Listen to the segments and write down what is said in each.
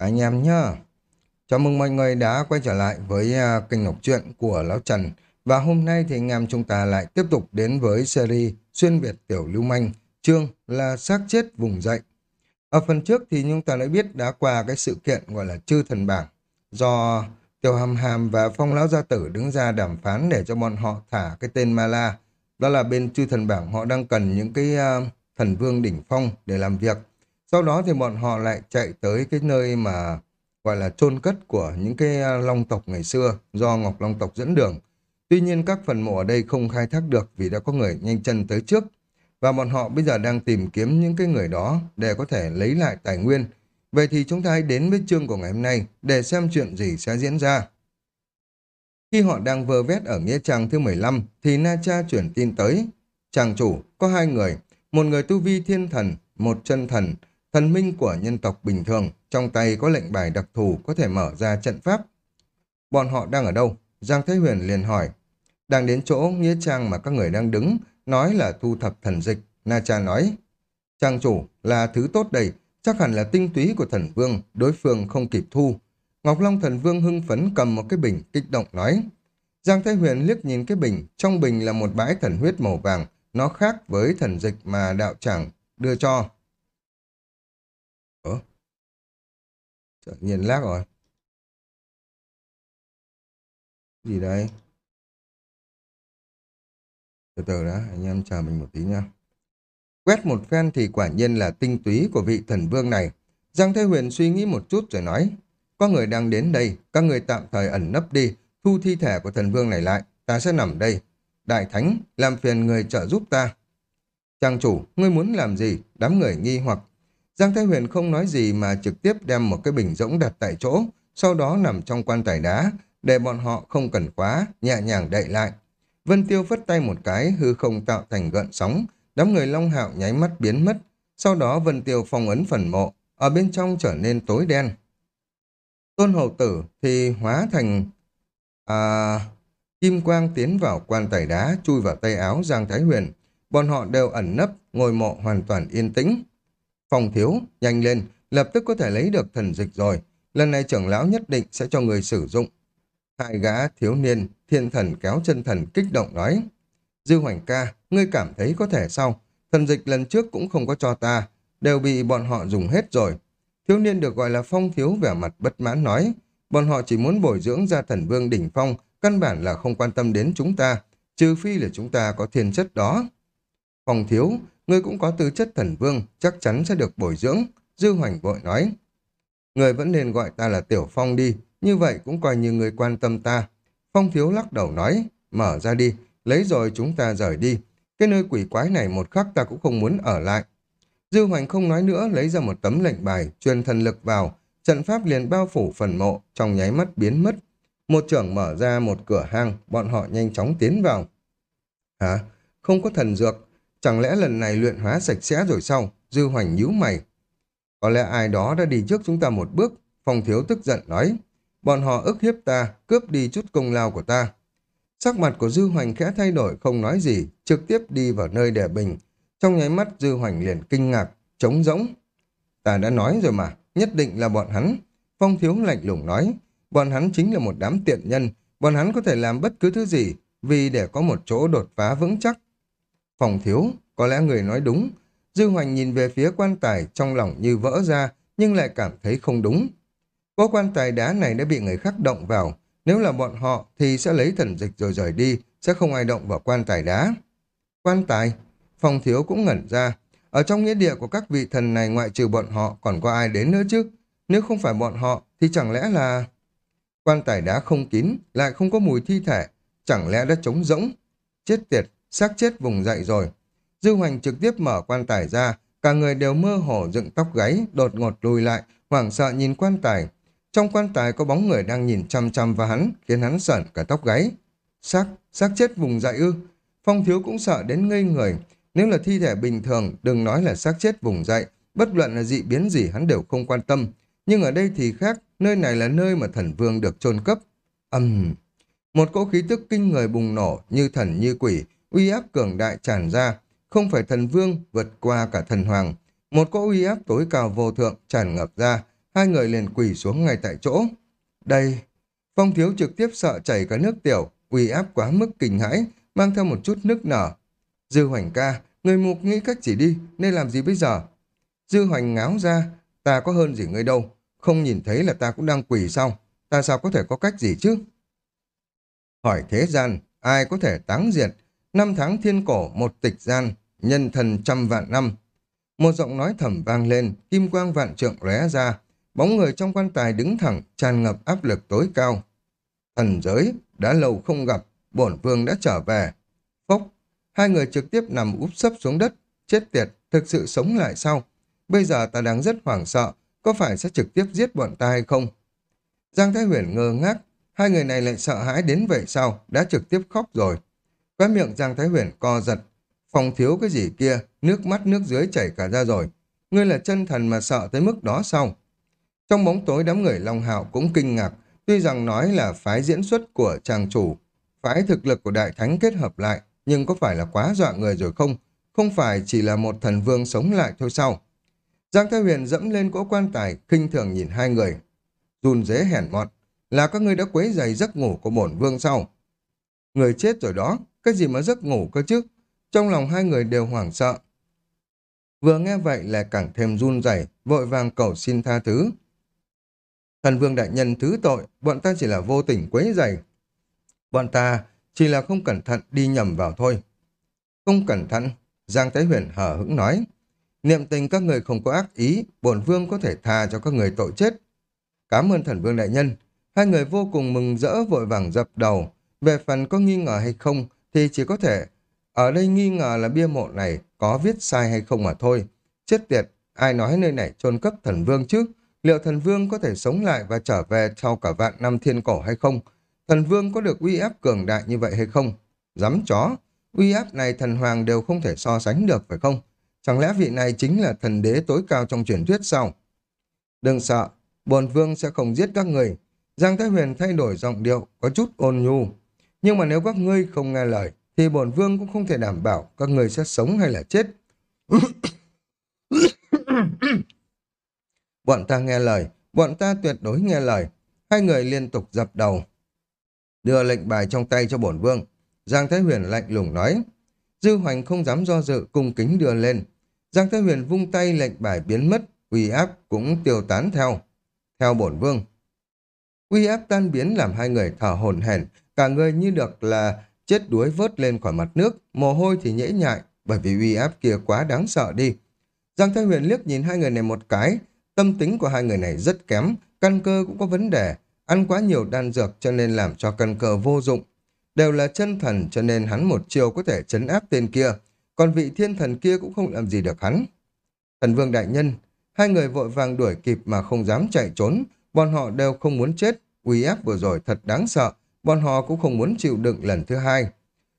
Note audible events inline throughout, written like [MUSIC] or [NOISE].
Anh em nhá. Chào mừng mọi người đã quay trở lại với uh, kênh Ngọc Truyện của Lão Trần. Và hôm nay thì anh em chúng ta lại tiếp tục đến với series Xuyên Việt Tiểu Lưu Manh, chương là xác chết vùng dậy. Ở phần trước thì chúng ta đã biết đã qua cái sự kiện gọi là chư thần bảng do Tiểu Hàm Hàm và Phong Lão Gia Tử đứng ra đàm phán để cho bọn họ thả cái tên Ma La. Đó là bên chư thần bảng họ đang cần những cái uh, thần vương đỉnh phong để làm việc. Sau đó thì bọn họ lại chạy tới cái nơi mà gọi là chôn cất của những cái long tộc ngày xưa do Ngọc Long tộc dẫn đường. Tuy nhiên các phần mộ ở đây không khai thác được vì đã có người nhanh chân tới trước. Và bọn họ bây giờ đang tìm kiếm những cái người đó để có thể lấy lại tài nguyên. Vậy thì chúng ta hãy đến với chương của ngày hôm nay để xem chuyện gì sẽ diễn ra. Khi họ đang vơ vét ở Nghĩa Trang thứ 15 thì Na Cha chuyển tin tới. Chàng chủ có hai người, một người tu vi thiên thần, một chân thần, thần minh của nhân tộc bình thường, trong tay có lệnh bài đặc thù có thể mở ra trận pháp. Bọn họ đang ở đâu? Giang Thế Huyền liền hỏi. Đang đến chỗ Nghĩa Trang mà các người đang đứng, nói là thu thập thần dịch. Na Cha nói, Trang chủ là thứ tốt đầy chắc hẳn là tinh túy của thần vương, đối phương không kịp thu. Ngọc Long thần vương hưng phấn cầm một cái bình, kích động nói. Giang Thế Huyền liếc nhìn cái bình, trong bình là một bãi thần huyết màu vàng, nó khác với thần dịch mà đạo tràng đưa cho. Tự nhìn lác rồi. Gì đây? Từ từ đã, anh em chờ mình một tí nha. Quét một phen thì quả nhiên là tinh túy của vị thần vương này. Giang Thế Huyền suy nghĩ một chút rồi nói, có người đang đến đây, các người tạm thời ẩn nấp đi, thu thi thể của thần vương này lại, ta sẽ nằm đây. Đại Thánh, làm phiền người trợ giúp ta. Trang chủ, ngươi muốn làm gì? Đám người nghi hoặc. Giang Thái Huyền không nói gì mà trực tiếp đem một cái bình rỗng đặt tại chỗ, sau đó nằm trong quan tài đá, để bọn họ không cần khóa, nhẹ nhàng đậy lại. Vân Tiêu vất tay một cái, hư không tạo thành gợn sóng, đám người Long Hạo nháy mắt biến mất. Sau đó Vân Tiêu phong ấn phần mộ, ở bên trong trở nên tối đen. Tôn Hậu Tử thì hóa thành à, kim quang tiến vào quan tài đá, chui vào tay áo Giang Thái Huyền. Bọn họ đều ẩn nấp, ngồi mộ hoàn toàn yên tĩnh. Phòng thiếu, nhanh lên, lập tức có thể lấy được thần dịch rồi. Lần này trưởng lão nhất định sẽ cho người sử dụng. Hai gã thiếu niên, thiên thần kéo chân thần kích động nói. Dư hoành ca, ngươi cảm thấy có thể sao? Thần dịch lần trước cũng không có cho ta, đều bị bọn họ dùng hết rồi. Thiếu niên được gọi là phong thiếu vẻ mặt bất mãn nói. Bọn họ chỉ muốn bồi dưỡng ra thần vương đỉnh phong, căn bản là không quan tâm đến chúng ta, trừ phi là chúng ta có thiên chất đó. Phong thiếu, ngươi cũng có tư chất thần vương, chắc chắn sẽ được bồi dưỡng, Dư Hoành vội nói. Người vẫn nên gọi ta là Tiểu Phong đi, như vậy cũng coi như người quan tâm ta. Phong thiếu lắc đầu nói, mở ra đi, lấy rồi chúng ta rời đi. Cái nơi quỷ quái này một khắc ta cũng không muốn ở lại. Dư Hoành không nói nữa, lấy ra một tấm lệnh bài, truyền thần lực vào, trận pháp liền bao phủ phần mộ, trong nháy mắt biến mất. Một trưởng mở ra một cửa hang, bọn họ nhanh chóng tiến vào. Hả? Không có thần dược, Chẳng lẽ lần này luyện hóa sạch sẽ rồi sao? Dư hoành nhíu mày. Có lẽ ai đó đã đi trước chúng ta một bước. Phong thiếu tức giận nói. Bọn họ ức hiếp ta, cướp đi chút công lao của ta. Sắc mặt của Dư Hoành khẽ thay đổi không nói gì, trực tiếp đi vào nơi để bình. Trong nháy mắt Dư Hoành liền kinh ngạc, trống rỗng. Ta đã nói rồi mà, nhất định là bọn hắn. Phong thiếu lạnh lùng nói, bọn hắn chính là một đám tiện nhân, bọn hắn có thể làm bất cứ thứ gì, vì để có một chỗ đột phá vững chắc. Phòng thiếu, có lẽ người nói đúng. Dư Hoành nhìn về phía quan tài trong lòng như vỡ ra, nhưng lại cảm thấy không đúng. Có quan tài đá này đã bị người khác động vào. Nếu là bọn họ thì sẽ lấy thần dịch rồi rời đi, sẽ không ai động vào quan tài đá. Quan tài? Phòng thiếu cũng ngẩn ra. Ở trong nghĩa địa của các vị thần này ngoại trừ bọn họ còn có ai đến nữa chứ? Nếu không phải bọn họ thì chẳng lẽ là... Quan tài đá không kín, lại không có mùi thi thể, chẳng lẽ đã trống rỗng? Chết tiệt, xác chết vùng dậy rồi. Dư Hoành trực tiếp mở quan tài ra, cả người đều mơ hồ dựng tóc gáy, đột ngột lùi lại, hoảng sợ nhìn quan tài. Trong quan tài có bóng người đang nhìn chăm chăm vào hắn, khiến hắn sởn cả tóc gáy. Xác, xác chết vùng dậy ư. Phong thiếu cũng sợ đến ngây người. Nếu là thi thể bình thường, đừng nói là xác chết vùng dậy, bất luận là dị biến gì hắn đều không quan tâm. Nhưng ở đây thì khác, nơi này là nơi mà thần vương được chôn cấp. Âm... Uhm. Một cỗ khí tức kinh người bùng nổ, như thần như quỷ, uy áp cường đại tràn ra, không phải thần vương vượt qua cả thần hoàng. Một cỗ uy áp tối cao vô thượng tràn ngập ra, hai người liền quỳ xuống ngay tại chỗ. Đây, Phong Thiếu trực tiếp sợ chảy cả nước tiểu, uy áp quá mức kinh hãi, mang theo một chút nước nở. Dư Hoành ca, người mục nghĩ cách chỉ đi, nên làm gì bây giờ? Dư Hoành ngáo ra, ta có hơn gì ngươi đâu, không nhìn thấy là ta cũng đang quỳ xong, ta sao có thể có cách gì chứ? Hỏi thế gian, ai có thể táng diệt, năm tháng thiên cổ một tịch gian, nhân thần trăm vạn năm. Một giọng nói thầm vang lên, kim quang vạn trượng lóe ra, bóng người trong quan tài đứng thẳng, tràn ngập áp lực tối cao. Thần giới, đã lâu không gặp, bổn vương đã trở về. Phốc, hai người trực tiếp nằm úp sấp xuống đất, chết tiệt, thực sự sống lại sau. Bây giờ ta đang rất hoảng sợ, có phải sẽ trực tiếp giết bọn ta hay không? Giang Thái Huyền ngơ ngác, hai người này lại sợ hãi đến vậy sao, đã trực tiếp khóc rồi. Cái miệng Giang Thái Huyền co giật, phòng thiếu cái gì kia, nước mắt nước dưới chảy cả ra rồi. Ngươi là chân thần mà sợ tới mức đó sao? Trong bóng tối đám người Long Hạo cũng kinh ngạc, tuy rằng nói là phái diễn xuất của chàng chủ, phái thực lực của đại thánh kết hợp lại, nhưng có phải là quá dọa người rồi không? Không phải chỉ là một thần vương sống lại thôi sao? Giang Thái Huyền dẫm lên cỗ quan tài, khinh thường nhìn hai người. Run dế hèn mọt, là các ngươi đã quấy giày giấc ngủ của bổn vương sao? Người chết rồi đó, cái gì mà giấc ngủ cơ chứ? Trong lòng hai người đều hoảng sợ. Vừa nghe vậy là càng thêm run rẩy, vội vàng cầu xin tha thứ. Thần vương đại nhân thứ tội, bọn ta chỉ là vô tình quấy giày. Bọn ta chỉ là không cẩn thận đi nhầm vào thôi. Không cẩn thận, Giang Thái Huyền hở hững nói. Niệm tình các người không có ác ý, bổn vương có thể tha cho các người tội chết. Cảm ơn thần vương đại nhân. Hai người vô cùng mừng rỡ vội vàng dập đầu. Về phần có nghi ngờ hay không thì chỉ có thể ở đây nghi ngờ là bia mộ này có viết sai hay không mà thôi. Chết tiệt, ai nói nơi này chôn cất thần vương chứ? Liệu thần vương có thể sống lại và trở về sau cả vạn năm thiên cổ hay không? Thần vương có được uy áp cường đại như vậy hay không? Dám chó, uy áp này thần hoàng đều không thể so sánh được phải không? Chẳng lẽ vị này chính là thần đế tối cao trong truyền thuyết sao? Đừng sợ, bồn vương sẽ không giết các người. Giang Thái Huyền thay đổi giọng điệu, có chút ôn nhu. Nhưng mà nếu các ngươi không nghe lời, thì bổn vương cũng không thể đảm bảo các người sẽ sống hay là chết. [COUGHS] bọn ta nghe lời, bọn ta tuyệt đối nghe lời. Hai người liên tục dập đầu. Đưa lệnh bài trong tay cho bổn vương. Giang Thái Huyền lạnh lùng nói. Dư Hoành không dám do dự, cung kính đưa lên. Giang Thái Huyền vung tay lệnh bài biến mất, uy áp cũng tiêu tán theo. Theo bổn vương. Uy áp tan biến làm hai người thở hổn hển, cả người như được là chết đuối vớt lên khỏi mặt nước, mồ hôi thì nhễ nhại, bởi vì uy áp kia quá đáng sợ đi. Giang Thái Huyền liếc nhìn hai người này một cái, tâm tính của hai người này rất kém, căn cơ cũng có vấn đề, ăn quá nhiều đan dược cho nên làm cho căn cơ vô dụng. Đều là chân thần cho nên hắn một chiều có thể chấn áp tên kia, còn vị thiên thần kia cũng không làm gì được hắn. Thần vương đại nhân, hai người vội vàng đuổi kịp mà không dám chạy trốn, bọn họ đều không muốn chết, uy áp vừa rồi thật đáng sợ, bọn họ cũng không muốn chịu đựng lần thứ hai.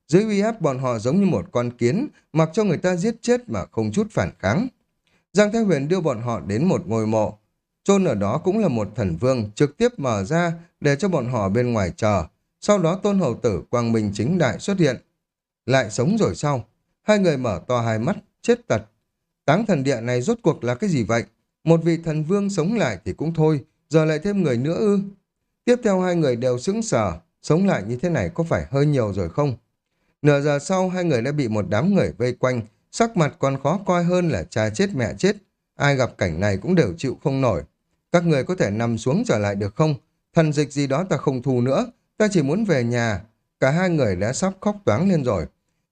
Dưới uy áp bọn họ giống như một con kiến, mặc cho người ta giết chết mà không chút phản kháng. Giang Thái Huyền đưa bọn họ đến một ngôi mộ. chôn ở đó cũng là một thần vương trực tiếp mở ra để cho bọn họ bên ngoài chờ. Sau đó tôn hầu tử Quang Minh chính đại xuất hiện. Lại sống rồi sao? Hai người mở to hai mắt, chết tật. Táng thần địa này rốt cuộc là cái gì vậy? Một vị thần vương sống lại thì cũng thôi, giờ lại thêm người nữa ư? Tiếp theo hai người đều sững sờ, sống lại như thế này có phải hơi nhiều rồi không? Nửa giờ sau hai người đã bị một đám người vây quanh, sắc mặt còn khó coi hơn là cha chết mẹ chết. Ai gặp cảnh này cũng đều chịu không nổi. Các người có thể nằm xuống trở lại được không? Thần dịch gì đó ta không thu nữa, ta chỉ muốn về nhà. Cả hai người đã sắp khóc toáng lên rồi.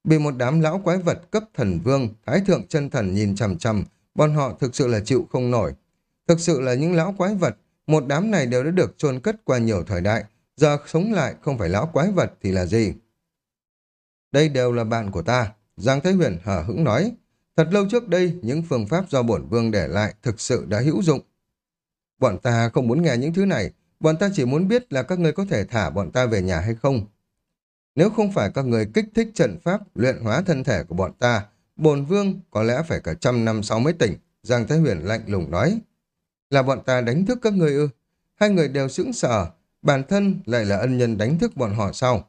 Bị một đám lão quái vật cấp thần vương, thái thượng chân thần nhìn chằm chằm, bọn họ thực sự là chịu không nổi. Thực sự là những lão quái vật, một đám này đều đã được chôn cất qua nhiều thời đại, giờ sống lại không phải lão quái vật thì là gì? Đây đều là bạn của ta, Giang thái Huyền hở hững nói. Thật lâu trước đây, những phương pháp do bổn vương để lại thực sự đã hữu dụng. Bọn ta không muốn nghe những thứ này, bọn ta chỉ muốn biết là các người có thể thả bọn ta về nhà hay không. Nếu không phải các người kích thích trận pháp luyện hóa thân thể của bọn ta, bồn vương có lẽ phải cả trăm năm sau mới tỉnh, Giang thái Huyền lạnh lùng nói. Là bọn ta đánh thức các người ư? Hai người đều sững sờ, bản thân lại là ân nhân đánh thức bọn họ sau.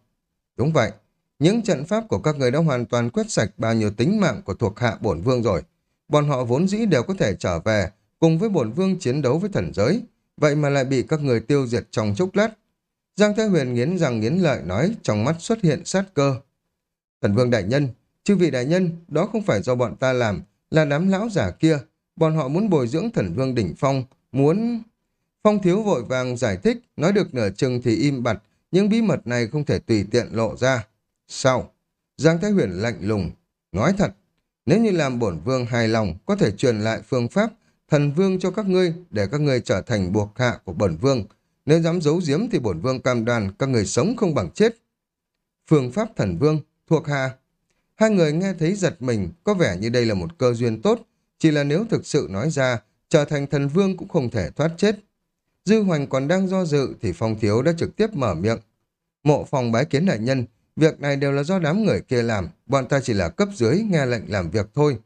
Đúng vậy, những trận pháp của các người đã hoàn toàn quét sạch bao nhiêu tính mạng của thuộc hạ bổn vương rồi. Bọn họ vốn dĩ đều có thể trở về, cùng với bổn vương chiến đấu với thần giới, vậy mà lại bị các người tiêu diệt trong chốc lát. Giang Thái Huyền nghiến răng nghiến lợi nói, trong mắt xuất hiện sát cơ. Thần vương đại nhân, chư vị đại nhân, đó không phải do bọn ta làm, là đám lão giả kia. Bọn họ muốn bồi dưỡng thần vương đỉnh phong, muốn... Phong thiếu vội vàng giải thích, nói được nửa chừng thì im bặt, nhưng bí mật này không thể tùy tiện lộ ra. Sao? Giang Thái Huyền lạnh lùng, nói thật, nếu như làm bổn vương hài lòng, có thể truyền lại phương pháp thần vương cho các ngươi để các ngươi trở thành buộc hạ của bổn vương. Nếu dám giấu giếm thì bổn vương cam đoan các người sống không bằng chết. Phương pháp thần vương, thuộc hạ. Hai người nghe thấy giật mình, có vẻ như đây là một cơ duyên tốt, chỉ là nếu thực sự nói ra, trở thành thần vương cũng không thể thoát chết. Dư Hoành còn đang do dự thì Phong Thiếu đã trực tiếp mở miệng. Mộ phòng bái kiến đại nhân, việc này đều là do đám người kia làm, bọn ta chỉ là cấp dưới nghe lệnh làm việc thôi.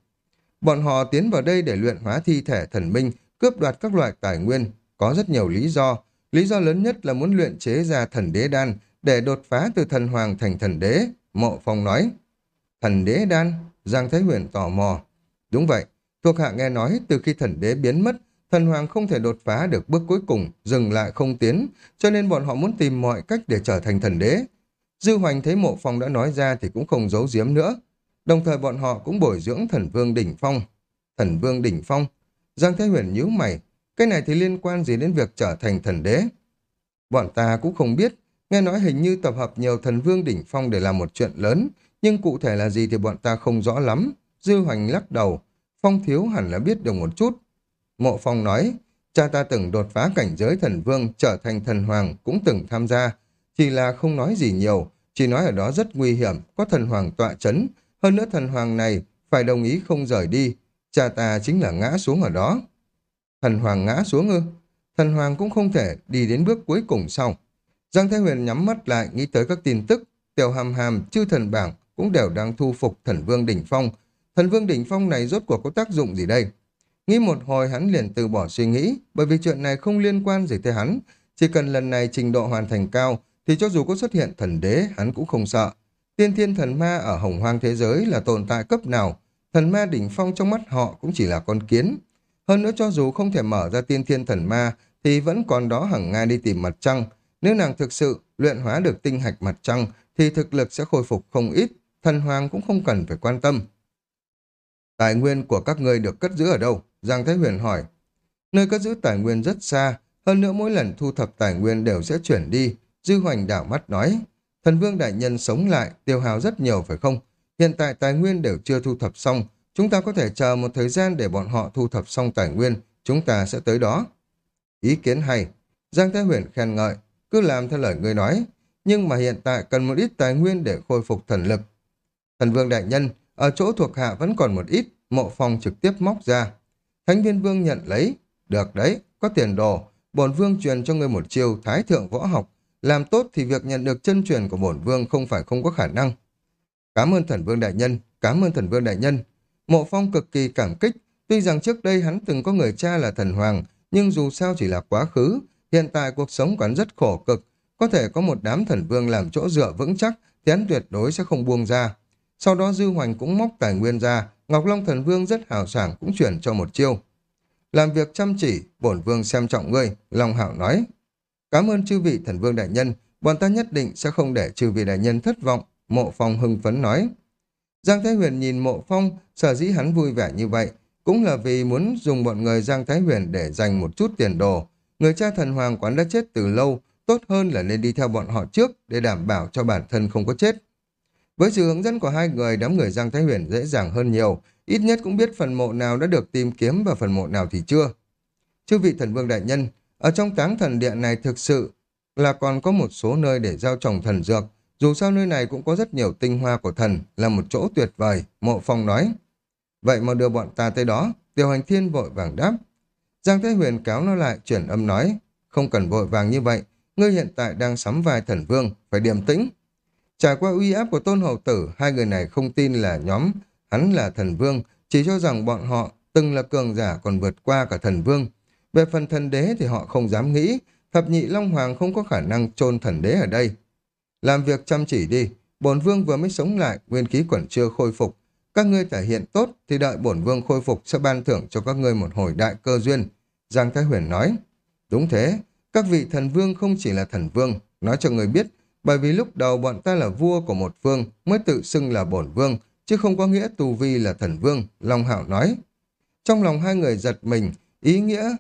Bọn họ tiến vào đây để luyện hóa thi thể thần minh, cướp đoạt các loại tài nguyên, có rất nhiều lý do. Lý do lớn nhất là muốn luyện chế ra thần đế đan để đột phá từ thần hoàng thành thần đế, Mộ Phong nói. Thần đế đan, Giang Thái Huyền tò mò. Đúng vậy, thuộc hạ nghe nói từ khi thần đế biến mất, thần hoàng không thể đột phá được bước cuối cùng, dừng lại không tiến, cho nên bọn họ muốn tìm mọi cách để trở thành thần đế. Dư Hoành thấy mộ phong đã nói ra thì cũng không giấu giếm nữa. Đồng thời bọn họ cũng bồi dưỡng thần vương đỉnh phong. Thần vương đỉnh phong. Giang Thế Huyền nhíu mày. Cái này thì liên quan gì đến việc trở thành thần đế? Bọn ta cũng không biết. Nghe nói hình như tập hợp nhiều thần vương đỉnh phong để làm một chuyện lớn. Nhưng cụ thể là gì thì bọn ta không rõ lắm. Dư Hoành lắc đầu. Phong thiếu hẳn là biết được một chút. Mộ Phong nói, cha ta từng đột phá cảnh giới thần vương trở thành thần hoàng cũng từng tham gia. Chỉ là không nói gì nhiều, chỉ nói ở đó rất nguy hiểm, có thần hoàng tọa chấn. Hơn nữa thần hoàng này phải đồng ý không rời đi. Cha ta chính là ngã xuống ở đó. Thần hoàng ngã xuống ư? Thần hoàng cũng không thể đi đến bước cuối cùng sau. Giang Thái Huyền nhắm mắt lại nghĩ tới các tin tức. Tiểu hàm hàm, chư thần bảng cũng đều đang thu phục thần vương đỉnh phong. Thần vương đỉnh phong này rốt cuộc có tác dụng gì đây? Nghĩ một hồi hắn liền từ bỏ suy nghĩ, bởi vì chuyện này không liên quan gì tới hắn. Chỉ cần lần này trình độ hoàn thành cao, thì cho dù có xuất hiện thần đế, hắn cũng không sợ. Tiên thiên thần ma ở hồng hoang thế giới là tồn tại cấp nào, thần ma đỉnh phong trong mắt họ cũng chỉ là con kiến. Hơn nữa cho dù không thể mở ra tiên thiên thần ma, thì vẫn còn đó hằng nga đi tìm mặt trăng. Nếu nàng thực sự luyện hóa được tinh hạch mặt trăng, thì thực lực sẽ khôi phục không ít, thần hoàng cũng không cần phải quan tâm. Tài nguyên của các ngươi được cất giữ ở đâu? Giang Thái Huyền hỏi. Nơi cất giữ tài nguyên rất xa, hơn nữa mỗi lần thu thập tài nguyên đều sẽ chuyển đi. Dư Hoành đảo mắt nói, thần vương đại nhân sống lại, tiêu hào rất nhiều phải không? Hiện tại tài nguyên đều chưa thu thập xong, chúng ta có thể chờ một thời gian để bọn họ thu thập xong tài nguyên, chúng ta sẽ tới đó. Ý kiến hay, Giang Thái Huyền khen ngợi, cứ làm theo lời người nói, nhưng mà hiện tại cần một ít tài nguyên để khôi phục thần lực. Thần vương đại nhân, ở chỗ thuộc hạ vẫn còn một ít, mộ phong trực tiếp móc ra. Thánh viên vương nhận lấy, được đấy, có tiền đồ, bổn vương truyền cho ngươi một chiêu thái thượng võ học, làm tốt thì việc nhận được chân truyền của bổn vương không phải không có khả năng. Cảm ơn thần vương đại nhân, cảm ơn thần vương đại nhân. Mộ phong cực kỳ cảm kích, tuy rằng trước đây hắn từng có người cha là thần hoàng, nhưng dù sao chỉ là quá khứ, hiện tại cuộc sống của hắn rất khổ cực, có thể có một đám thần vương làm chỗ dựa vững chắc, thì hắn tuyệt đối sẽ không buông ra. Sau đó Dư Hoành cũng móc tài nguyên ra, Ngọc Long thần vương rất hào sảng cũng chuyển cho một chiêu. Làm việc chăm chỉ, bổn vương xem trọng ngươi, Long Hạo nói. Cảm ơn chư vị thần vương đại nhân, bọn ta nhất định sẽ không để chư vị đại nhân thất vọng, mộ phong hưng phấn nói. Giang Thái Huyền nhìn mộ phong, sở dĩ hắn vui vẻ như vậy, cũng là vì muốn dùng bọn người Giang Thái Huyền để dành một chút tiền đồ. Người cha thần hoàng quán đã chết từ lâu, tốt hơn là nên đi theo bọn họ trước để đảm bảo cho bản thân không có chết. Với sự hướng dẫn của hai người, đám người Giang Thái Huyền dễ dàng hơn nhiều, ít nhất cũng biết phần mộ nào đã được tìm kiếm và phần mộ nào thì chưa. Chư vị thần vương đại nhân, ở trong táng thần điện này thực sự là còn có một số nơi để giao trồng thần dược. Dù sao nơi này cũng có rất nhiều tinh hoa của thần, là một chỗ tuyệt vời, mộ phong nói. Vậy mà đưa bọn ta tới đó, tiêu hành thiên vội vàng đáp. Giang Thái Huyền cáo nó lại, chuyển âm nói. Không cần vội vàng như vậy, ngươi hiện tại đang sắm vai thần vương, phải điềm tĩnh. Trải qua uy áp của tôn hậu tử, hai người này không tin là nhóm, hắn là thần vương, chỉ cho rằng bọn họ từng là cường giả còn vượt qua cả thần vương. Về phần thần đế thì họ không dám nghĩ, thập nhị Long Hoàng không có khả năng chôn thần đế ở đây. Làm việc chăm chỉ đi, bổn vương vừa mới sống lại, nguyên khí còn chưa khôi phục. Các ngươi thể hiện tốt thì đợi bổn vương khôi phục sẽ ban thưởng cho các ngươi một hồi đại cơ duyên. Giang Thái Huyền nói. Đúng thế, các vị thần vương không chỉ là thần vương, nói cho người biết, bởi vì lúc đầu bọn ta là vua của một phương mới tự xưng là bổn vương, chứ không có nghĩa tù vi là thần vương, Long Hạo nói. Trong lòng hai người giật mình, ý nghĩa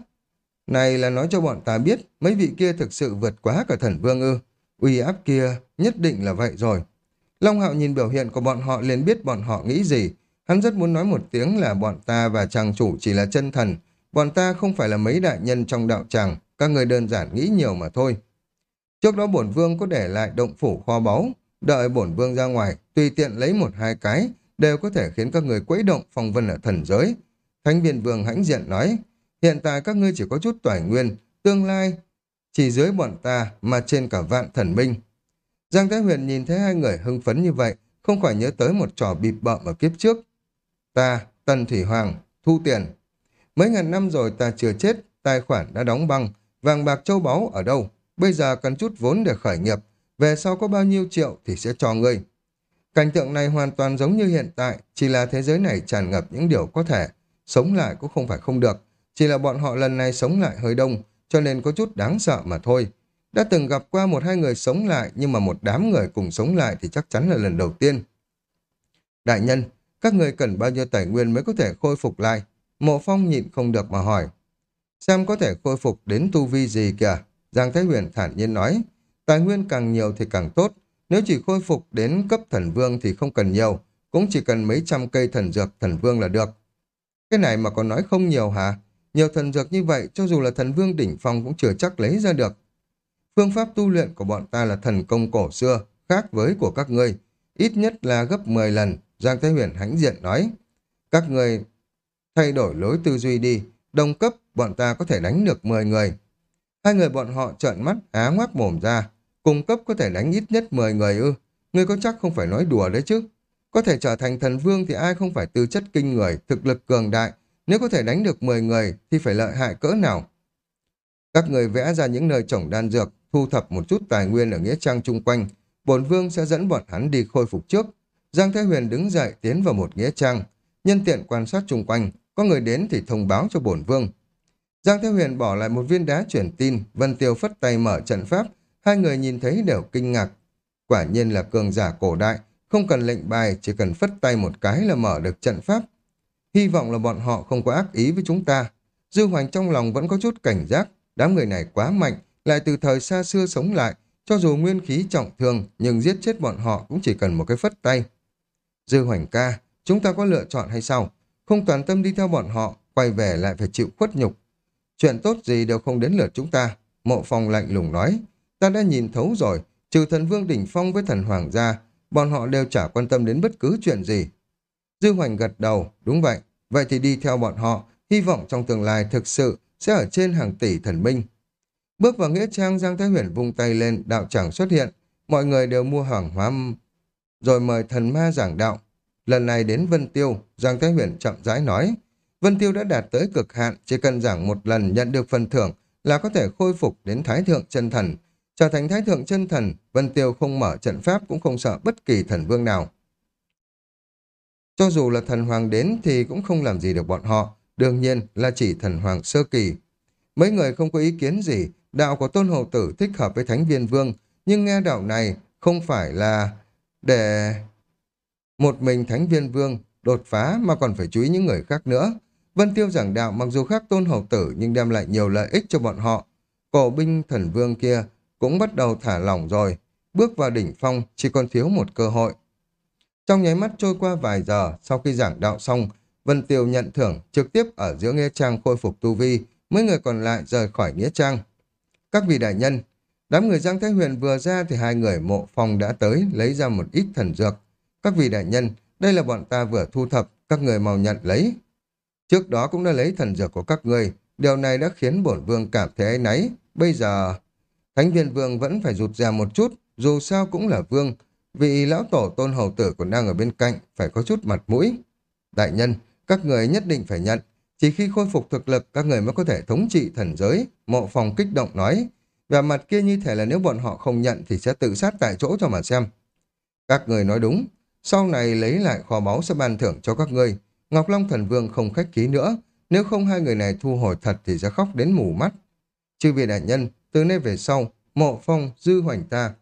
này là nói cho bọn ta biết mấy vị kia thực sự vượt quá cả thần vương ư. Uy áp kia nhất định là vậy rồi. Long Hạo nhìn biểu hiện của bọn họ liền biết bọn họ nghĩ gì. Hắn rất muốn nói một tiếng là bọn ta và chàng chủ chỉ là chân thần. Bọn ta không phải là mấy đại nhân trong đạo tràng. Các người đơn giản nghĩ nhiều mà thôi. Trước đó bổn vương có để lại động phủ kho báu. Đợi bổn vương ra ngoài, tùy tiện lấy một hai cái, đều có thể khiến các người quấy động phong vân ở thần giới. Thánh viên vương hãnh diện nói, hiện tại các ngươi chỉ có chút toải nguyên, tương lai chỉ dưới bọn ta mà trên cả vạn thần minh. Giang Thái Huyền nhìn thấy hai người hưng phấn như vậy, không khỏi nhớ tới một trò bịp bợm ở kiếp trước. Ta, Tần Thủy Hoàng, thu tiền. Mấy ngàn năm rồi ta chưa chết, tài khoản đã đóng băng, vàng bạc châu báu ở đâu? Bây giờ cần chút vốn để khởi nghiệp, về sau có bao nhiêu triệu thì sẽ cho ngươi. Cảnh tượng này hoàn toàn giống như hiện tại, chỉ là thế giới này tràn ngập những điều có thể. Sống lại cũng không phải không được, chỉ là bọn họ lần này sống lại hơi đông, cho nên có chút đáng sợ mà thôi. Đã từng gặp qua một hai người sống lại, nhưng mà một đám người cùng sống lại thì chắc chắn là lần đầu tiên. Đại nhân, các người cần bao nhiêu tài nguyên mới có thể khôi phục lại? Mộ phong nhịn không được mà hỏi. Xem có thể khôi phục đến tu vi gì kìa? Giang Thái Huyền thản nhiên nói. Tài nguyên càng nhiều thì càng tốt. Nếu chỉ khôi phục đến cấp thần vương thì không cần nhiều. Cũng chỉ cần mấy trăm cây thần dược thần vương là được. Cái này mà còn nói không nhiều hả? Nhiều thần dược như vậy, cho dù là thần vương đỉnh phong cũng chưa chắc lấy ra được. Phương pháp tu luyện của bọn ta là thần công cổ xưa, khác với của các ngươi. Ít nhất là gấp 10 lần, Giang Thái Huyền hãnh diện nói. Các ngươi thay đổi lối tư duy đi, đồng cấp bọn ta có thể đánh được 10 người. Hai người bọn họ trợn mắt, á ngoác mồm ra. cung cấp có thể đánh ít nhất 10 người ư. Ngươi có chắc không phải nói đùa đấy chứ. Có thể trở thành thần vương thì ai không phải tư chất kinh người, thực lực cường đại. Nếu có thể đánh được 10 người thì phải lợi hại cỡ nào. Các người vẽ ra những nơi trồng đan dược, thu thập một chút tài nguyên ở nghĩa trang chung quanh. Bổn vương sẽ dẫn bọn hắn đi khôi phục trước. Giang Thái Huyền đứng dậy tiến vào một nghĩa trang. Nhân tiện quan sát chung quanh, có người đến thì thông báo cho bổn vương. Giang Thái Huyền bỏ lại một viên đá chuyển tin, Vân Tiêu phất tay mở trận pháp, hai người nhìn thấy đều kinh ngạc. Quả nhiên là cường giả cổ đại, không cần lệnh bài, chỉ cần phất tay một cái là mở được trận pháp. Hy vọng là bọn họ không có ác ý với chúng ta. Dư Hoành trong lòng vẫn có chút cảnh giác, đám người này quá mạnh, lại từ thời xa xưa sống lại, cho dù nguyên khí trọng thương, nhưng giết chết bọn họ cũng chỉ cần một cái phất tay. Dư Hoành ca, chúng ta có lựa chọn hay sao? Không toàn tâm đi theo bọn họ, quay về lại phải chịu khuất nhục. Chuyện tốt gì đều không đến lượt chúng ta. Mộ phong lạnh lùng nói. Ta đã nhìn thấu rồi, trừ thần vương đỉnh phong với thần hoàng gia, bọn họ đều chả quan tâm đến bất cứ chuyện gì. Dư Hoành gật đầu, đúng vậy. Vậy thì đi theo bọn họ, hy vọng trong tương lai thực sự sẽ ở trên hàng tỷ thần minh. Bước vào nghĩa trang Giang Thái Huyền vung tay lên, đạo tràng xuất hiện. Mọi người đều mua hàng hóa rồi mời thần ma giảng đạo. Lần này đến Vân Tiêu, Giang Thái Huyền chậm rãi nói. Vân Tiêu đã đạt tới cực hạn, chỉ cần giảng một lần nhận được phần thưởng là có thể khôi phục đến Thái Thượng chân Thần. Trở thành Thái Thượng chân Thần, Vân Tiêu không mở trận pháp cũng không sợ bất kỳ thần vương nào. Cho dù là thần hoàng đến thì cũng không làm gì được bọn họ, đương nhiên là chỉ thần hoàng sơ kỳ. Mấy người không có ý kiến gì, đạo của Tôn Hậu Tử thích hợp với Thánh Viên Vương, nhưng nghe đạo này không phải là để một mình Thánh Viên Vương đột phá mà còn phải chú ý những người khác nữa. Vân Tiêu giảng đạo mặc dù khác tôn hầu tử nhưng đem lại nhiều lợi ích cho bọn họ. Cổ binh thần vương kia cũng bắt đầu thả lỏng rồi. Bước vào đỉnh phong chỉ còn thiếu một cơ hội. Trong nháy mắt trôi qua vài giờ sau khi giảng đạo xong, Vân Tiêu nhận thưởng trực tiếp ở giữa Nghĩa Trang khôi phục tu vi, mấy người còn lại rời khỏi Nghĩa Trang. Các vị đại nhân, đám người Giang Thái Huyền vừa ra thì hai người mộ phòng đã tới lấy ra một ít thần dược. Các vị đại nhân, đây là bọn ta vừa thu thập, các người mau nhận lấy. Trước đó cũng đã lấy thần dược của các ngươi, điều này đã khiến bổn vương cảm thấy áy náy. Bây giờ, thánh viên vương vẫn phải rụt ra một chút, dù sao cũng là vương, vì lão tổ tôn hầu tử còn đang ở bên cạnh, phải có chút mặt mũi. Đại nhân, các người nhất định phải nhận, chỉ khi khôi phục thực lực các người mới có thể thống trị thần giới, mộ phòng kích động nói. Và mặt kia như thể là nếu bọn họ không nhận thì sẽ tự sát tại chỗ cho mà xem. Các người nói đúng, sau này lấy lại kho báu sẽ ban thưởng cho các ngươi. Ngọc Long Thần Vương không khách khí nữa, nếu không hai người này thu hồi thật thì sẽ khóc đến mù mắt. Chư vị đại nhân, từ nay về sau, mộ phong, dư hoành ta.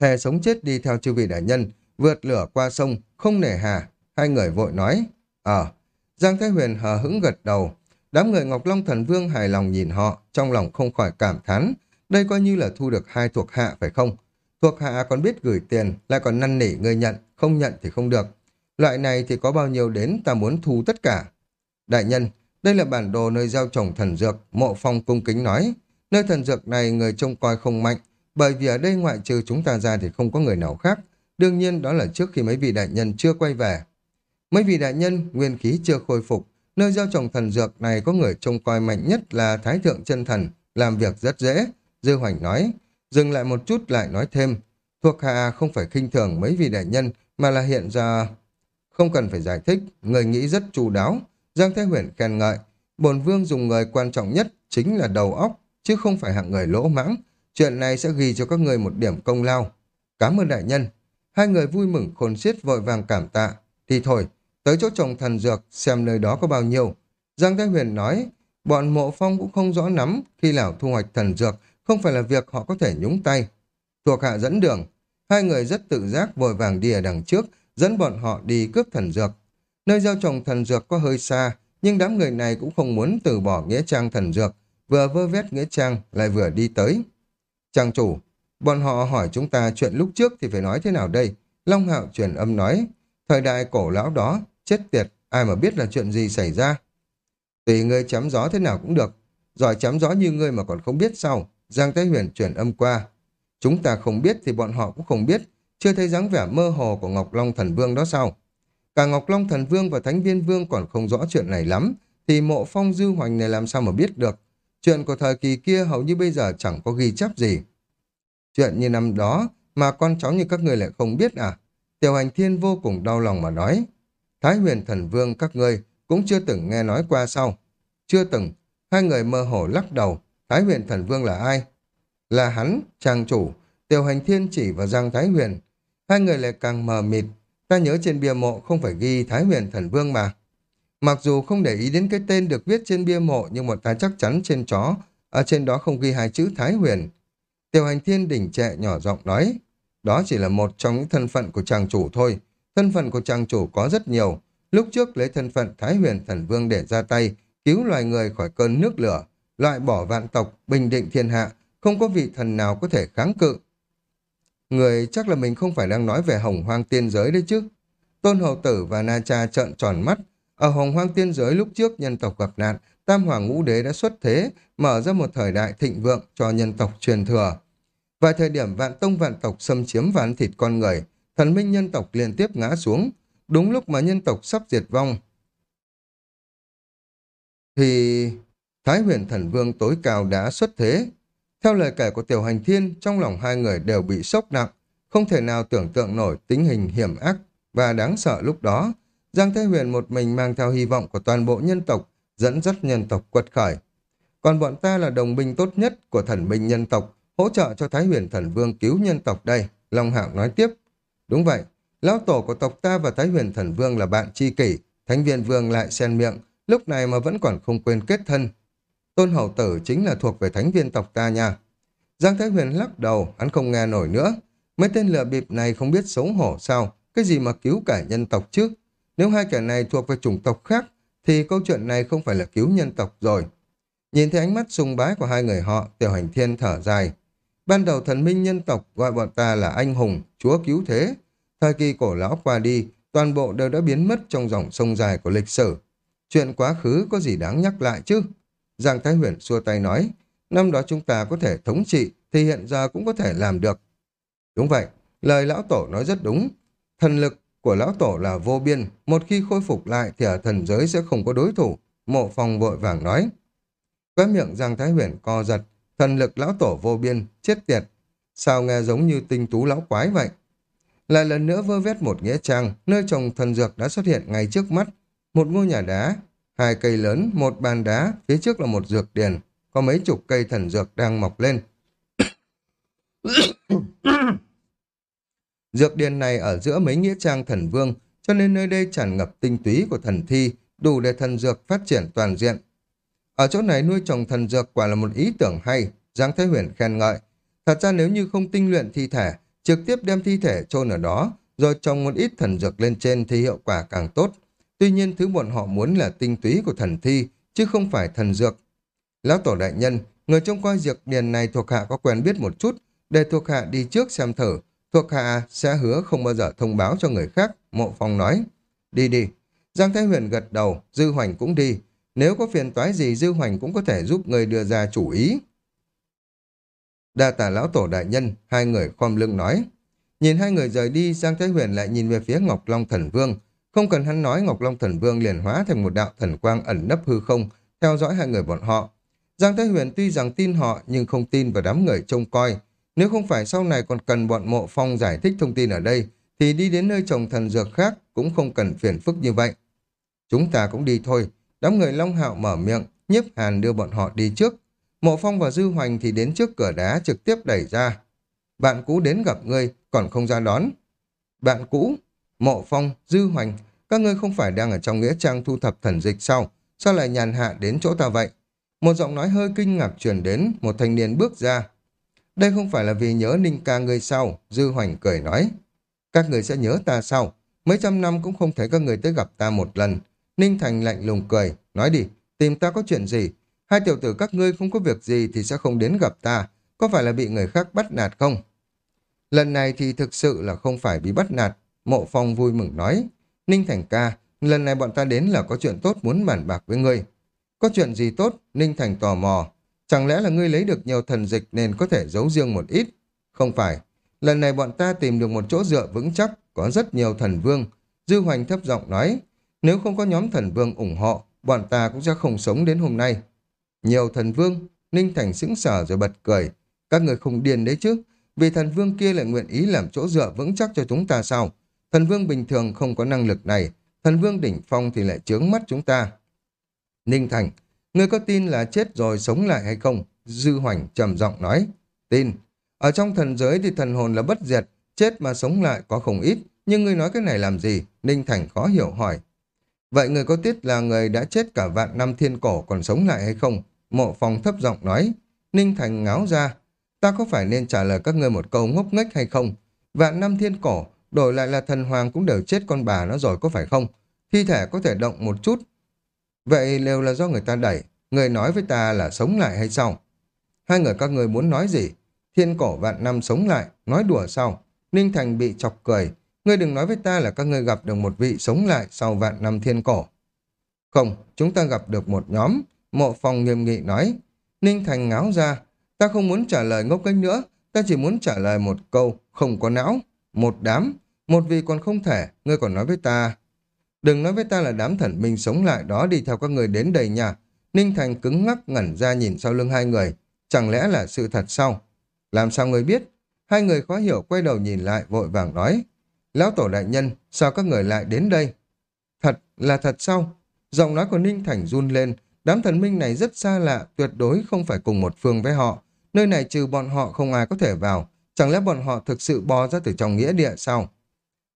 Thề sống chết đi theo chư vị đại nhân, vượt lửa qua sông, không nể hà. Hai người vội nói, ờ. Giang Thái Huyền hờ hững gật đầu. Đám người Ngọc Long Thần Vương hài lòng nhìn họ, trong lòng không khỏi cảm thán. Đây coi như là thu được hai thuộc hạ phải không? Thuộc hạ còn biết gửi tiền, lại còn năn nỉ người nhận, không nhận thì không được. Loại này thì có bao nhiêu đến ta muốn thu tất cả. Đại nhân, đây là bản đồ nơi gieo trồng thần dược, mộ phong cung kính nói. Nơi thần dược này người trông coi không mạnh, bởi vì ở đây ngoại trừ chúng ta ra thì không có người nào khác. Đương nhiên đó là trước khi mấy vị đại nhân chưa quay về. Mấy vị đại nhân, nguyên khí chưa khôi phục, nơi gieo trồng thần dược này có người trông coi mạnh nhất là Thái Thượng chân Thần, làm việc rất dễ. Dư Hoành nói, dừng lại một chút lại nói thêm, thuộc hạ không phải khinh thường mấy vị đại nhân mà là hiện ra... Không cần phải giải thích, người nghĩ rất chu đáo. Giang Thế Huyền khen ngợi, bổn vương dùng người quan trọng nhất chính là đầu óc, chứ không phải hạng người lỗ mãng. Chuyện này sẽ ghi cho các người một điểm công lao. Cảm ơn đại nhân. Hai người vui mừng khôn xiết vội vàng cảm tạ. Thì thôi, tới chỗ trồng thần dược xem nơi đó có bao nhiêu. Giang Thái Huyền nói, bọn mộ phong cũng không rõ nắm khi lão thu hoạch thần dược, không phải là việc họ có thể nhúng tay. Thuộc hạ dẫn đường, hai người rất tự giác vội vàng đi ở đằng trước, dẫn bọn họ đi cướp thần dược. Nơi giao trồng thần dược có hơi xa, nhưng đám người này cũng không muốn từ bỏ nghĩa trang thần dược, vừa vơ vét nghĩa trang lại vừa đi tới. Trang chủ, bọn họ hỏi chúng ta chuyện lúc trước thì phải nói thế nào đây? Long Hạo truyền âm nói, thời đại cổ lão đó, chết tiệt, ai mà biết là chuyện gì xảy ra. Tùy ngươi chém gió thế nào cũng được, giỏi chém gió như ngươi mà còn không biết sao. Giang Thái Huyền chuyển âm qua. Chúng ta không biết thì bọn họ cũng không biết, chưa thấy dáng vẻ mơ hồ của Ngọc Long Thần Vương đó sao? Cả Ngọc Long Thần Vương và Thánh Viên Vương còn không rõ chuyện này lắm, thì mộ phong dư hoành này làm sao mà biết được. Chuyện của thời kỳ kia hầu như bây giờ chẳng có ghi chép gì. Chuyện như năm đó mà con cháu như các người lại không biết à? Tiểu hành thiên vô cùng đau lòng mà nói. Thái huyền thần vương các ngươi cũng chưa từng nghe nói qua sao? Chưa từng. Hai người mơ hồ lắc đầu. Thái huyền thần vương là ai? Là hắn, trang chủ. Tiểu hành thiên chỉ vào Giang Thái huyền. Hai người lại càng mờ mịt. Ta nhớ trên bia mộ không phải ghi Thái huyền thần vương mà. Mặc dù không để ý đến cái tên được viết trên bia mộ nhưng một ta chắc chắn trên chó, ở trên đó không ghi hai chữ Thái Huyền. Tiểu hành thiên đỉnh trệ nhỏ giọng nói, đó chỉ là một trong những thân phận của chàng chủ thôi. Thân phận của chàng chủ có rất nhiều. Lúc trước lấy thân phận Thái Huyền Thần Vương để ra tay, cứu loài người khỏi cơn nước lửa, loại bỏ vạn tộc, bình định thiên hạ, không có vị thần nào có thể kháng cự. Người chắc là mình không phải đang nói về hồng hoang tiên giới đấy chứ. Tôn Hậu Tử và Na Cha trợn tròn mắt, ở hồng hoang tiên giới lúc trước nhân tộc gặp nạn, Tam Hoàng Ngũ Đế đã xuất thế, mở ra một thời đại thịnh vượng cho nhân tộc truyền thừa. và thời điểm vạn tông vạn tộc xâm chiếm và ăn thịt con người, thần minh nhân tộc liên tiếp ngã xuống. Đúng lúc mà nhân tộc sắp diệt vong, thì Thái huyền thần vương tối cao đã xuất thế. Theo lời kể của Tiểu Hành Thiên, trong lòng hai người đều bị sốc nặng, không thể nào tưởng tượng nổi tính hình hiểm ác và đáng sợ lúc đó. Giang Thế Huyền một mình mang theo hy vọng của toàn bộ nhân tộc, dẫn dắt nhân tộc quật khởi. Còn bọn ta là đồng binh tốt nhất của thần binh nhân tộc, hỗ trợ cho Thái Huyền Thần Vương cứu nhân tộc đây, Long Hạo nói tiếp. Đúng vậy, lão tổ của tộc ta và Thái Huyền Thần Vương là bạn tri kỷ, Thánh Viên Vương lại xen miệng, lúc này mà vẫn còn không quên kết thân. Tôn Hậu Tử chính là thuộc về Thánh Viên tộc ta nha. Giang Thái Huyền lắc đầu, hắn không nghe nổi nữa. Mấy tên lừa bịp này không biết xấu hổ sao, cái gì mà cứu cả nhân tộc chứ. Nếu hai kẻ này thuộc về chủng tộc khác, thì câu chuyện này không phải là cứu nhân tộc rồi. Nhìn thấy ánh mắt sùng bái của hai người họ, tiểu hành thiên thở dài. Ban đầu thần minh nhân tộc gọi bọn ta là anh hùng, chúa cứu thế. Thời kỳ cổ lão qua đi, toàn bộ đều đã biến mất trong dòng sông dài của lịch sử. Chuyện quá khứ có gì đáng nhắc lại chứ? Giang Thái Huyền xua tay nói, năm đó chúng ta có thể thống trị, thì hiện giờ cũng có thể làm được. Đúng vậy, lời lão tổ nói rất đúng. Thần lực của lão tổ là vô biên, một khi khôi phục lại thì ở thần giới sẽ không có đối thủ. Mộ phòng vội vàng nói. Quá miệng Giang Thái Huyền co giật, thần lực lão tổ vô biên, chết tiệt. Sao nghe giống như tinh tú lão quái vậy? Lại lần nữa vơ vét một nghĩa trang, nơi trồng thần dược đã xuất hiện ngay trước mắt. Một ngôi nhà đá, hai cây lớn, một bàn đá, phía trước là một dược điền, có mấy chục cây thần dược đang mọc lên. [COUGHS] Dược điền này ở giữa mấy nghĩa trang thần vương, cho nên nơi đây tràn ngập tinh túy của thần thi, đủ để thần dược phát triển toàn diện. Ở chỗ này nuôi trồng thần dược quả là một ý tưởng hay, Giang Thái Huyền khen ngợi. Thật ra nếu như không tinh luyện thi thể, trực tiếp đem thi thể chôn ở đó, rồi trồng một ít thần dược lên trên thì hiệu quả càng tốt. Tuy nhiên thứ bọn họ muốn là tinh túy của thần thi, chứ không phải thần dược. Lão Tổ Đại Nhân, người trông coi dược điền này thuộc hạ có quen biết một chút, để thuộc hạ đi trước xem thử, thuộc hạ sẽ hứa không bao giờ thông báo cho người khác, mộ phong nói. Đi đi. Giang Thái Huyền gật đầu, Dư Hoành cũng đi. Nếu có phiền toái gì Dư Hoành cũng có thể giúp người đưa ra chủ ý. Đa tả lão tổ đại nhân, hai người khom lưng nói. Nhìn hai người rời đi, Giang Thái Huyền lại nhìn về phía Ngọc Long Thần Vương. Không cần hắn nói, Ngọc Long Thần Vương liền hóa thành một đạo thần quang ẩn nấp hư không, theo dõi hai người bọn họ. Giang Thái Huyền tuy rằng tin họ nhưng không tin vào đám người trông coi. Nếu không phải sau này còn cần bọn mộ phong giải thích thông tin ở đây, thì đi đến nơi trồng thần dược khác cũng không cần phiền phức như vậy. Chúng ta cũng đi thôi. Đám người Long Hạo mở miệng, nhiếp hàn đưa bọn họ đi trước. Mộ Phong và Dư Hoành thì đến trước cửa đá trực tiếp đẩy ra. Bạn cũ đến gặp ngươi, còn không ra đón. Bạn cũ, Mộ Phong, Dư Hoành, các ngươi không phải đang ở trong nghĩa trang thu thập thần dịch sao? Sao lại nhàn hạ đến chỗ ta vậy? Một giọng nói hơi kinh ngạc truyền đến, một thanh niên bước ra. Đây không phải là vì nhớ Ninh ca ngươi sao? Dư Hoành cười nói. Các người sẽ nhớ ta sao? Mấy trăm năm cũng không thấy các người tới gặp ta một lần. Ninh Thành lạnh lùng cười, nói đi, tìm ta có chuyện gì? Hai tiểu tử các ngươi không có việc gì thì sẽ không đến gặp ta, có phải là bị người khác bắt nạt không? Lần này thì thực sự là không phải bị bắt nạt, mộ phong vui mừng nói. Ninh Thành ca, lần này bọn ta đến là có chuyện tốt muốn bàn bạc với ngươi. Có chuyện gì tốt? Ninh Thành tò mò. Chẳng lẽ là ngươi lấy được nhiều thần dịch nên có thể giấu riêng một ít? Không phải. Lần này bọn ta tìm được một chỗ dựa vững chắc, có rất nhiều thần vương. Dư Hoành thấp giọng nói, nếu không có nhóm thần vương ủng hộ, bọn ta cũng sẽ không sống đến hôm nay. Nhiều thần vương, Ninh Thành sững sờ rồi bật cười. Các người không điên đấy chứ, vì thần vương kia lại nguyện ý làm chỗ dựa vững chắc cho chúng ta sao? Thần vương bình thường không có năng lực này, thần vương đỉnh phong thì lại chướng mắt chúng ta. Ninh Thành, ngươi có tin là chết rồi sống lại hay không? Dư Hoành trầm giọng nói. Tin. Ở trong thần giới thì thần hồn là bất diệt, chết mà sống lại có không ít, nhưng ngươi nói cái này làm gì? Ninh Thành khó hiểu hỏi. Vậy người có tiết là người đã chết cả vạn năm thiên cổ còn sống lại hay không? Mộ phòng thấp giọng nói. Ninh Thành ngáo ra. Ta có phải nên trả lời các ngươi một câu ngốc nghếch hay không? Vạn năm thiên cổ, đổi lại là thần hoàng cũng đều chết con bà nó rồi có phải không? Thi thể có thể động một chút. Vậy đều là do người ta đẩy. Người nói với ta là sống lại hay sao? Hai người các người muốn nói gì? Thiên cổ vạn năm sống lại, nói đùa sao? Ninh Thành bị chọc cười. Ngươi đừng nói với ta là các ngươi gặp được một vị sống lại sau vạn năm thiên cổ. Không, chúng ta gặp được một nhóm. Mộ phòng nghiêm nghị nói. Ninh Thành ngáo ra. Ta không muốn trả lời ngốc cách nữa. Ta chỉ muốn trả lời một câu, không có não. Một đám. Một vị còn không thể. Ngươi còn nói với ta. Đừng nói với ta là đám thần minh sống lại đó đi theo các người đến đầy nhà. Ninh Thành cứng ngắc ngẩn ra nhìn sau lưng hai người. Chẳng lẽ là sự thật sao? Làm sao người biết? Hai người khó hiểu quay đầu nhìn lại vội vàng nói. Lão Tổ Đại Nhân, sao các người lại đến đây? Thật là thật sao? Giọng nói của Ninh Thành run lên, đám thần minh này rất xa lạ, tuyệt đối không phải cùng một phương với họ. Nơi này trừ bọn họ không ai có thể vào, chẳng lẽ bọn họ thực sự bò ra từ trong nghĩa địa sao?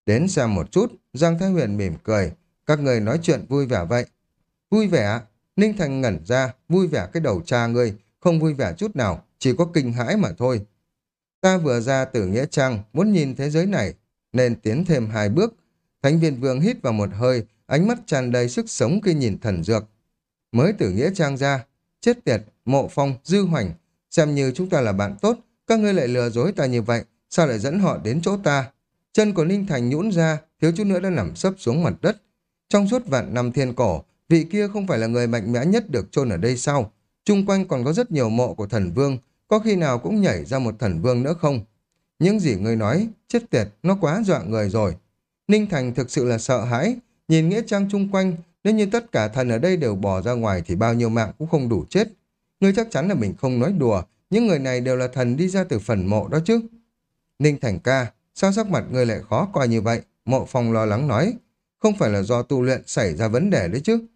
Đến xem một chút, Giang Thái Huyền mỉm cười, các người nói chuyện vui vẻ vậy. Vui vẻ? Ninh Thành ngẩn ra, vui vẻ cái đầu cha ngươi, không vui vẻ chút nào, chỉ có kinh hãi mà thôi. Ta vừa ra từ Nghĩa Trang, muốn nhìn thế giới này, nên tiến thêm hai bước. Thánh viên vương hít vào một hơi, ánh mắt tràn đầy sức sống khi nhìn thần dược. Mới từ Nghĩa Trang ra, chết tiệt, mộ phong, dư hoành, xem như chúng ta là bạn tốt, các ngươi lại lừa dối ta như vậy, sao lại dẫn họ đến chỗ ta? Chân của Ninh Thành nhũn ra, thiếu chút nữa đã nằm sấp xuống mặt đất. Trong suốt vạn năm thiên cổ, vị kia không phải là người mạnh mẽ nhất được chôn ở đây sao? Trung quanh còn có rất nhiều mộ của thần vương, có khi nào cũng nhảy ra một thần vương nữa không? Những gì ngươi nói, chết tiệt, nó quá dọa người rồi. Ninh Thành thực sự là sợ hãi, nhìn nghĩa trang chung quanh, nếu như tất cả thần ở đây đều bỏ ra ngoài thì bao nhiêu mạng cũng không đủ chết. Ngươi chắc chắn là mình không nói đùa, những người này đều là thần đi ra từ phần mộ đó chứ. Ninh Thành ca, sao sắc mặt ngươi lại khó coi như vậy? Mộ Phong lo lắng nói, không phải là do tu luyện xảy ra vấn đề đấy chứ.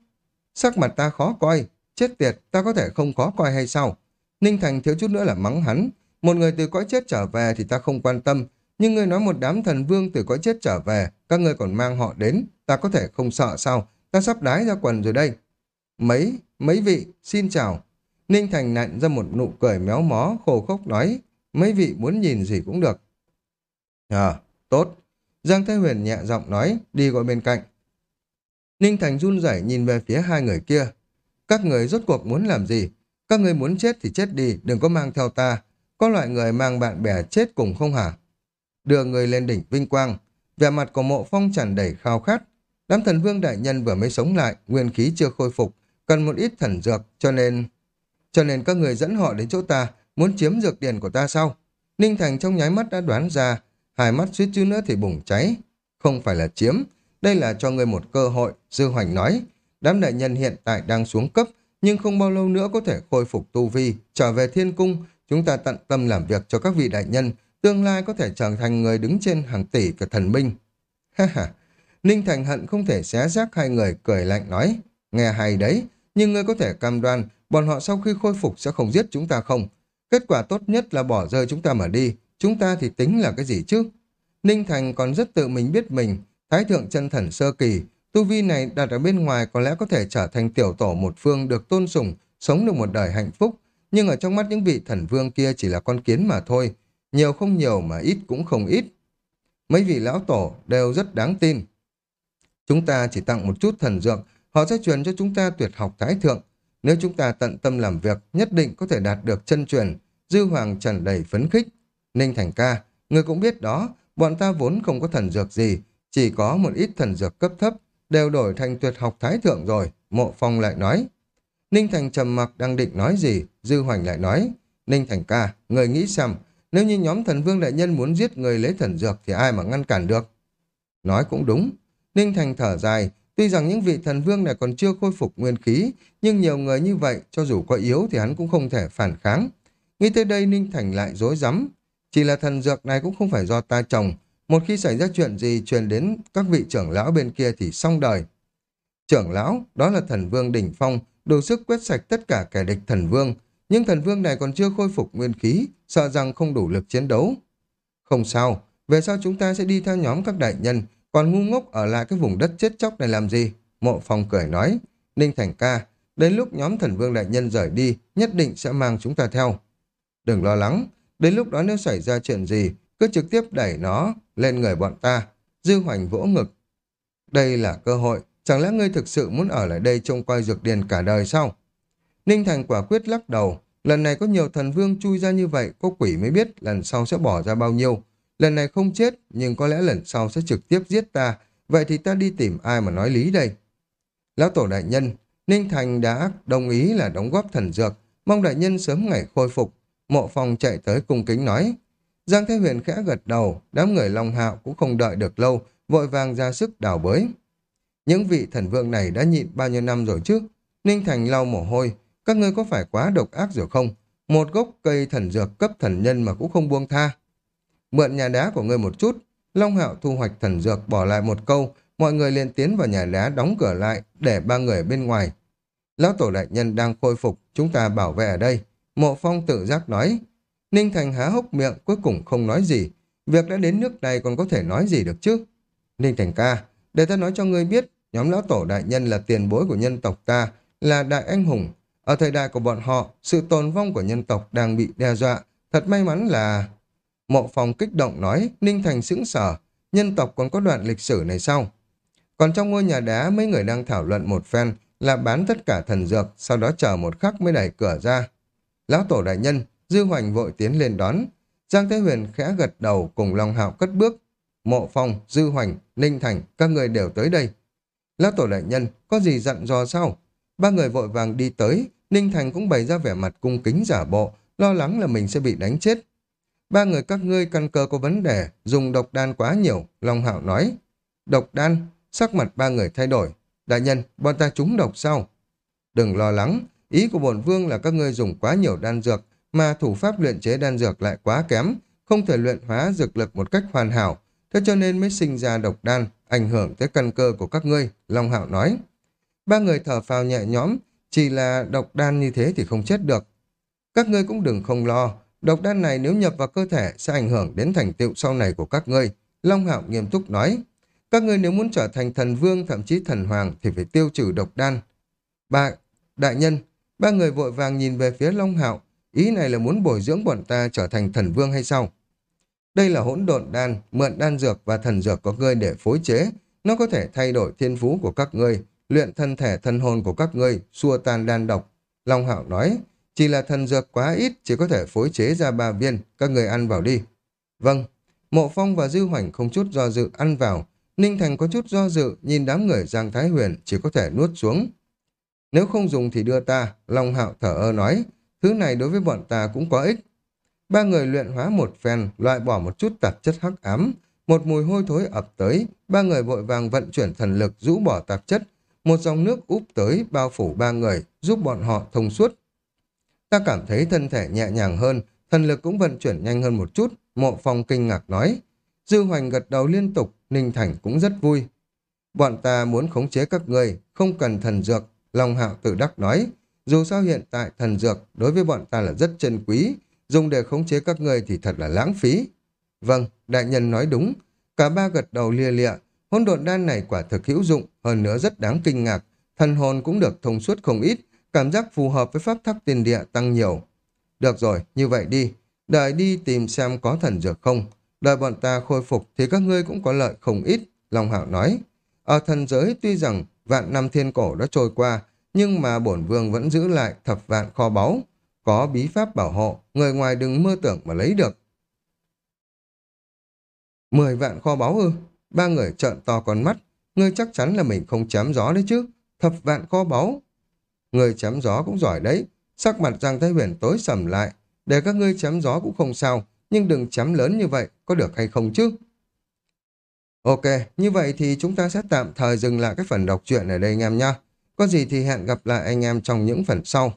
Sắc mặt ta khó coi, chết tiệt, ta có thể không khó coi hay sao? Ninh Thành thiếu chút nữa là mắng hắn, một người từ cõi chết trở về thì ta không quan tâm, Nhưng ngươi nói một đám thần vương từ cõi chết trở về, các ngươi còn mang họ đến, ta có thể không sợ sao? Ta sắp đái ra quần rồi đây. Mấy, mấy vị, xin chào. Ninh Thành nặn ra một nụ cười méo mó, khổ khốc nói, mấy vị muốn nhìn gì cũng được. À, tốt. Giang Thái Huyền nhẹ giọng nói, đi gọi bên cạnh. Ninh Thành run rẩy nhìn về phía hai người kia. Các người rốt cuộc muốn làm gì? Các người muốn chết thì chết đi, đừng có mang theo ta. Có loại người mang bạn bè chết cùng không hả? Đưa người lên đỉnh vinh quang. Vẻ mặt của mộ phong tràn đầy khao khát. Đám thần vương đại nhân vừa mới sống lại, nguyên khí chưa khôi phục, cần một ít thần dược, cho nên... Cho nên các người dẫn họ đến chỗ ta, muốn chiếm dược tiền của ta sao? Ninh Thành trong nháy mắt đã đoán ra, hai mắt suýt chút nữa thì bùng cháy. Không phải là chiếm, đây là cho ngươi một cơ hội, Dư Hoành nói. Đám đại nhân hiện tại đang xuống cấp, nhưng không bao lâu nữa có thể khôi phục tu vi, trở về thiên cung, chúng ta tận tâm làm việc cho các vị đại nhân, tương lai có thể trở thành người đứng trên hàng tỷ cả thần minh. Ha ha, Ninh Thành hận không thể xé rác hai người cười lạnh nói, nghe hay đấy, nhưng ngươi có thể cam đoan bọn họ sau khi khôi phục sẽ không giết chúng ta không? Kết quả tốt nhất là bỏ rơi chúng ta mà đi, chúng ta thì tính là cái gì chứ? Ninh Thành còn rất tự mình biết mình, Thái thượng chân thần sơ kỳ, tu vi này đặt ở bên ngoài có lẽ có thể trở thành tiểu tổ một phương được tôn sùng, sống được một đời hạnh phúc, nhưng ở trong mắt những vị thần vương kia chỉ là con kiến mà thôi, nhiều không nhiều mà ít cũng không ít. Mấy vị lão tổ đều rất đáng tin. Chúng ta chỉ tặng một chút thần dược, họ sẽ truyền cho chúng ta tuyệt học thái thượng. Nếu chúng ta tận tâm làm việc, nhất định có thể đạt được chân truyền. Dư Hoàng tràn đầy phấn khích. Ninh Thành ca, người cũng biết đó, bọn ta vốn không có thần dược gì, chỉ có một ít thần dược cấp thấp, đều đổi thành tuyệt học thái thượng rồi, mộ phong lại nói. Ninh Thành trầm mặc đang định nói gì, Dư Hoành lại nói. Ninh Thành ca, người nghĩ xem, nếu như nhóm thần vương đại nhân muốn giết người lấy thần dược thì ai mà ngăn cản được? Nói cũng đúng. Ninh Thành thở dài, tuy rằng những vị thần vương này còn chưa khôi phục nguyên khí, nhưng nhiều người như vậy, cho dù có yếu thì hắn cũng không thể phản kháng. Nghĩ tới đây Ninh Thành lại dối rắm chỉ là thần dược này cũng không phải do ta trồng, một khi xảy ra chuyện gì truyền đến các vị trưởng lão bên kia thì xong đời. Trưởng lão, đó là thần vương đỉnh phong, đủ sức quét sạch tất cả kẻ địch thần vương. Nhưng thần vương này còn chưa khôi phục nguyên khí, sợ rằng không đủ lực chiến đấu. Không sao, về sau chúng ta sẽ đi theo nhóm các đại nhân, còn ngu ngốc ở lại cái vùng đất chết chóc này làm gì? Mộ phong cười nói, Ninh Thành ca, đến lúc nhóm thần vương đại nhân rời đi, nhất định sẽ mang chúng ta theo. Đừng lo lắng, đến lúc đó nếu xảy ra chuyện gì, cứ trực tiếp đẩy nó lên người bọn ta. Dư hoành vỗ ngực. Đây là cơ hội, chẳng lẽ ngươi thực sự muốn ở lại đây trông coi dược điền cả đời sao? Ninh Thành quả quyết lắc đầu, lần này có nhiều thần vương chui ra như vậy, có quỷ mới biết lần sau sẽ bỏ ra bao nhiêu. Lần này không chết, nhưng có lẽ lần sau sẽ trực tiếp giết ta, vậy thì ta đi tìm ai mà nói lý đây? Lão Tổ Đại Nhân, Ninh Thành đã đồng ý là đóng góp thần dược, mong Đại Nhân sớm ngày khôi phục. Mộ Phong chạy tới cung kính nói, Giang Thế Huyền khẽ gật đầu, đám người Long Hạo cũng không đợi được lâu, vội vàng ra sức đào bới. Những vị thần vương này đã nhịn bao nhiêu năm rồi chứ? Ninh Thành lau mồ hôi, các ngươi có phải quá độc ác rồi không? Một gốc cây thần dược cấp thần nhân mà cũng không buông tha. Mượn nhà đá của ngươi một chút, Long Hạo thu hoạch thần dược bỏ lại một câu, mọi người liền tiến vào nhà đá đóng cửa lại để ba người bên ngoài. Lão Tổ Đại Nhân đang khôi phục, chúng ta bảo vệ ở đây. Mộ Phong tự giác nói, Ninh Thành há hốc miệng cuối cùng không nói gì. Việc đã đến nước này còn có thể nói gì được chứ? Ninh Thành ca, để ta nói cho ngươi biết, nhóm lão tổ đại nhân là tiền bối của nhân tộc ta, là đại anh hùng. Ở thời đại của bọn họ, sự tồn vong của nhân tộc đang bị đe dọa. Thật may mắn là... Mộ Phong kích động nói, Ninh Thành sững sở, nhân tộc còn có đoạn lịch sử này sao? Còn trong ngôi nhà đá, mấy người đang thảo luận một phen là bán tất cả thần dược, sau đó chờ một khắc mới đẩy cửa ra. Lão tổ đại nhân, Dư Hoành vội tiến lên đón. Giang Thế Huyền khẽ gật đầu cùng Long Hạo cất bước. Mộ Phong, Dư Hoành, Ninh Thành, các người đều tới đây. Lão Tổ Đại Nhân, có gì dặn dò sao? Ba người vội vàng đi tới, Ninh Thành cũng bày ra vẻ mặt cung kính giả bộ, lo lắng là mình sẽ bị đánh chết. Ba người các ngươi căn cơ có vấn đề, dùng độc đan quá nhiều, Long Hạo nói. Độc đan, sắc mặt ba người thay đổi. Đại nhân, bọn ta trúng độc sao? Đừng lo lắng, ý của bổn vương là các ngươi dùng quá nhiều đan dược, mà thủ pháp luyện chế đan dược lại quá kém, không thể luyện hóa dược lực một cách hoàn hảo, thế cho nên mới sinh ra độc đan, ảnh hưởng tới căn cơ của các ngươi, Long Hạo nói. Ba người thở phào nhẹ nhõm, chỉ là độc đan như thế thì không chết được. Các ngươi cũng đừng không lo, Độc đan này nếu nhập vào cơ thể sẽ ảnh hưởng đến thành tựu sau này của các ngươi. Long Hạo nghiêm túc nói. Các ngươi nếu muốn trở thành thần vương thậm chí thần hoàng thì phải tiêu trừ độc đan. Ba, đại nhân, ba người vội vàng nhìn về phía Long Hạo. Ý này là muốn bồi dưỡng bọn ta trở thành thần vương hay sao? Đây là hỗn độn đan, mượn đan dược và thần dược của ngươi để phối chế. Nó có thể thay đổi thiên phú của các ngươi, luyện thân thể thân hồn của các ngươi, xua tan đan độc. Long Hạo nói, chỉ là thần dược quá ít, chỉ có thể phối chế ra ba viên, các người ăn vào đi. Vâng, Mộ Phong và Dư Hoành không chút do dự ăn vào. Ninh Thành có chút do dự, nhìn đám người Giang Thái Huyền chỉ có thể nuốt xuống. Nếu không dùng thì đưa ta, Long Hạo thở ơ nói, thứ này đối với bọn ta cũng có ích. Ba người luyện hóa một phen, loại bỏ một chút tạp chất hắc ám. Một mùi hôi thối ập tới, ba người vội vàng vận chuyển thần lực rũ bỏ tạp chất. Một dòng nước úp tới, bao phủ ba người, giúp bọn họ thông suốt. Ta cảm thấy thân thể nhẹ nhàng hơn, thần lực cũng vận chuyển nhanh hơn một chút, mộ phong kinh ngạc nói. Dư hoành gật đầu liên tục, Ninh Thành cũng rất vui. Bọn ta muốn khống chế các người, không cần thần dược, Long Hạo tự đắc nói. Dù sao hiện tại thần dược đối với bọn ta là rất chân quý, dùng để khống chế các người thì thật là lãng phí. Vâng, đại nhân nói đúng. Cả ba gật đầu lia lịa, Hôn độn đan này quả thực hữu dụng, hơn nữa rất đáng kinh ngạc. Thần hồn cũng được thông suốt không ít, cảm giác phù hợp với pháp thắc tiền địa tăng nhiều. Được rồi, như vậy đi, đợi đi tìm xem có thần dược không. Đợi bọn ta khôi phục thì các ngươi cũng có lợi không ít, Long Hạo nói. Ở thần giới tuy rằng vạn năm thiên cổ đã trôi qua, nhưng mà bổn vương vẫn giữ lại thập vạn kho báu. Có bí pháp bảo hộ, người ngoài đừng mơ tưởng mà lấy được. Mười vạn kho báu ư? Ba người trợn to con mắt. Ngươi chắc chắn là mình không chém gió đấy chứ. Thập vạn kho báu. Người chém gió cũng giỏi đấy. Sắc mặt Giang Thái Huyền tối sầm lại. Để các ngươi chém gió cũng không sao. Nhưng đừng chém lớn như vậy. Có được hay không chứ? Ok, như vậy thì chúng ta sẽ tạm thời dừng lại cái phần đọc truyện ở đây anh em nhé. Có gì thì hẹn gặp lại anh em trong những phần sau.